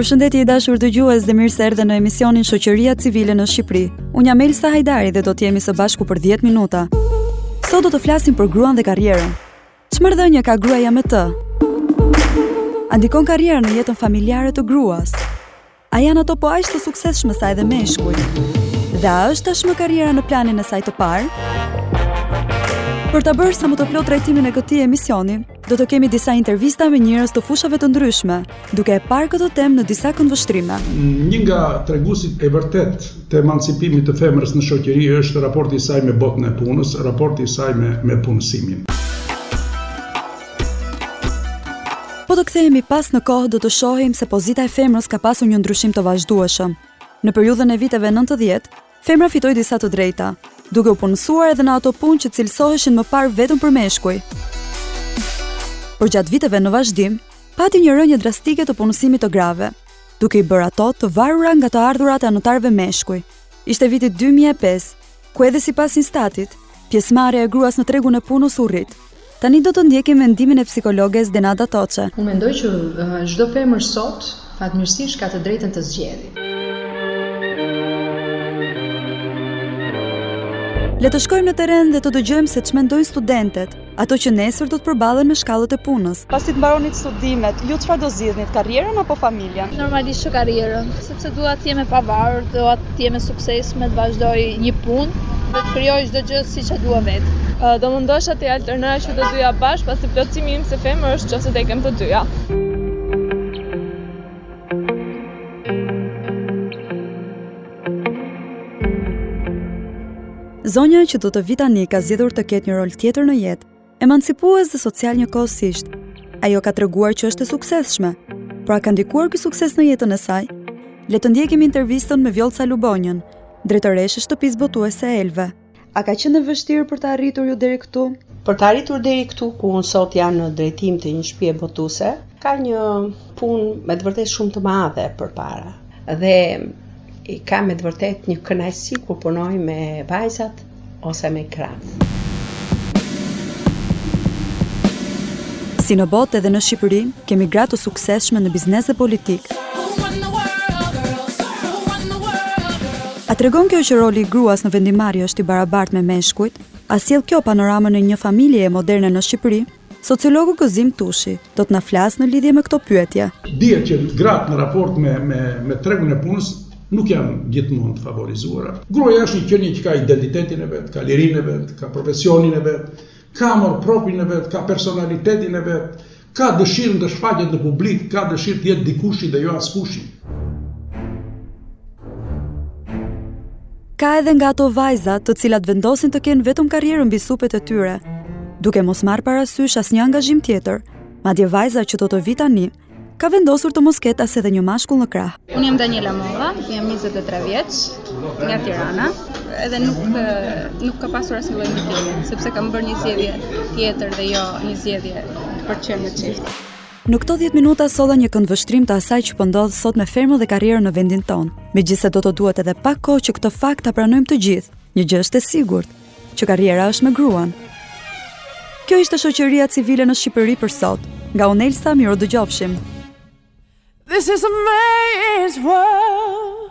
Përshëndetje i dashur dëgjues dhe mirë se erdhe në emisionin Shoqëria Civile në Shqipëri. Unë jam Elsa Hajdari dhe do të jemi së bashku për 10 minuta. Sot do të flasim për gruan dhe karrierën. Ç'marrëdhënie ka gruaja me të? A ndikon karriera në jetën familjare të gruas? A janë ato po aq të suksesshme sa edhe meshkujt? Dhe a është tashmë karriera në planin e saj të parë? Për ta bërë sa më të plotë trajtimin e këtij emisioni, do të kemi disa intervista me njerëz të fushave të ndryshme, duke e parë këtë temë në disa këndvështrime. Një nga treguesit e vërtetë të emancipimit të femrës në shoqëri është raporti i saj me botën e punës, raporti i saj me punësimin. Po të kthehemi pas në kohë do të shohim se pozita e femrës ka pasur një ndryshim të vazhdueshëm. Në periudhën e viteve 90, femra fitoi disa të drejta, duke u punësuar edhe në ato punë që cilësoheshin më parë vetëm për meshkuj. Por gjatë viteve në vazhdim, pati një rënie drastike të punësimit të grave, duke i bërë ato të varura nga të ardhurat e anëtarëve meshkuj. Ishte viti 2005, ku edhe sipas Instatit, pjesëmarrja e gruas në tregun e punës u rrit. Tani do të ndjekim mendimin e psikologes Denada Toçe. Unë mendoj që çdo femër sot fatmirësisht ka të drejtën të zgjedhi. Le të shkojmë në terren dhe të dëgjojmë se ç'mendojnë studentet, ato që nesër do të përballen me shkallët e punës. Pasi të mbaronit studimet, ju çfarë do zgjidhnit, karrierën apo familjen? Normalisht karrierën. Sepse dua të jem e pavarur, dua të jem e suksesshme, të vazhdoj një punë dhe të krijoj çdo gjë siç e dua vetë. Do mundohesha t'i alternoja që të dyja bashkë, pasi plotësimi im si femër është që t'i kem të dyja. Zonja që do të vijë tani ka zgjedhur të ketë një rol tjetër në jetë. Emancipues dhe social njëkohësisht. Ajo ka treguar që është e suksesshme. Por a ka ndikuar ky sukses në jetën e saj? Le të ndjekim intervistën me Vjollca Lubonjën, drejtoreshë e shtëpisë botuese Elve. A ka qenë e vështirë për të arritur ju deri këtu? Për të arritur deri këtu, ku unë sot jam në drejtim të një shpije botuese, ka një punë me të vërtetë shumë të madhe përpara. Dhe e kam me të vërtetë një kënaqësi kur punoj me vajzat, ose me gratë. Si në botë edhe në Shqipëri, kemi gra të suksesshme në biznes dhe politikë. A tregon kjo që roli i gruas në vendimmarrje është i barabartë me meshkujt? A sjell kjo panoramën e një familjeje moderne në Shqipëri? Sociologu Gëzim Tushi, do të na flasë në lidhje me këto pyetje. Dihet që gratë në raport me, me, me tregun e punës, nuk janë gjithmonë të favorizuara. Gruaja është një qenie që ka identitetin e vet, ka lirinë e vet, ka profesionin e vet, ka amor proprin e vet, ka personalitetin e vet, ka dëshirën të shfaqet në publik, ka dëshirë të jetë dikushi dhe jo askushi. Ka edhe nga ato vajza, të cilat vendosin të kenë vetëm karrierën mbi supet e tyre, duke mos marrë parasysh asnjë angazhim tjetër. Madje vajza që do të vijë tani, ka vendosur të mos ketë as edhe një mashkull në krah. Unë jam Daniela Molla, jam 23 vjeç, nga Tirana, edhe nuk nuk ka pasur asnjë lloj ndikimi, sepse kam bërë një zgjedhje tjetër dhe jo një zgjedhje për të qenë në çift. Në këto dhjetë minuta solla një këndvështrim të asaj që po ndodh sot me femrën dhe karrierën në vendin tonë. Megjithëse do të duhet edhe pak kohë që këtë fakt ta pranojmë të gjithë, një gjë është e sigurt, që karriera është me gruan. Kjo ishte shoqëria civile në Shqipëri për sot. Nga unë, Elsa, mirudëgjofshim. This is a man's world.